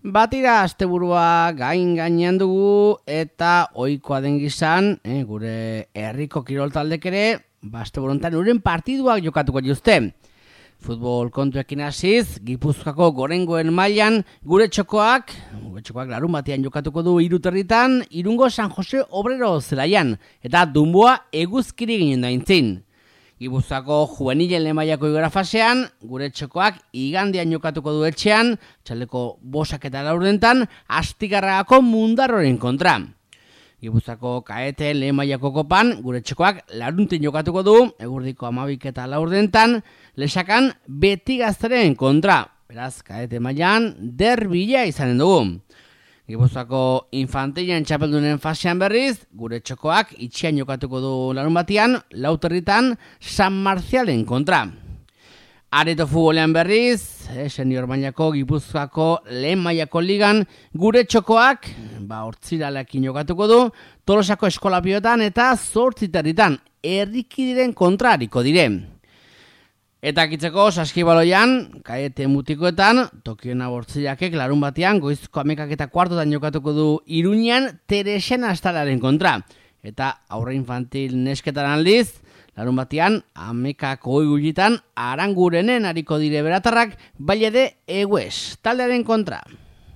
Batira asteburua gain gainean dugu eta ohikoa den gizan, eh, gure herriko kirol taldek ere, ba asteburuntan uren partiduak jokatuko juzte. Futbol kontuekin hasiz, Gipuzkoako gorengoen mailan gure txokoak, gure txokoak larun batean jokatuko du iruterritan, irungo San Jose Obrero zelaian, eta dunboa eguzkiri ginen daintzin. Gibuzako juvenilen lemaiako igora fasean, gure txokoak igandean jokatuko du etxean, txaldeko bosak eta laurdentan, astigarragako mundarroren kontra. Gibuzako kaete lemaiako kopan, gure txokoak laruntin jokatuko du, egurdiko amabik eta laurdentan, lesakan beti gaztaren kontra. Beraz, kaete mailan derbila izanen dugu. Gipuzkoako infantilean txapeldunen fasean berriz, gure txokoak itxian jokatuko du larun batian, lauterritan San Marcialen kontra. Areto futbolean berriz, eh, senior bainako Gipuzkoako lehen mailako ligan, gure txokoak, ba, hortziralekin jokatuko du, tolosako eskolapiotan eta zortziterritan, errikidiren kontrariko diren. Eta kitzeko saskibaloian, kaete mutikoetan, Tokioen abortziakek larun batean, goizko amekak eta kuartotan jokatuko du Iruñan Teresen astalaren kontra. Eta aurre infantil nesketan aldiz, larun batean, amekako oigulitan, arangurenen hariko dire beratarrak, baile de egues, taldearen kontra.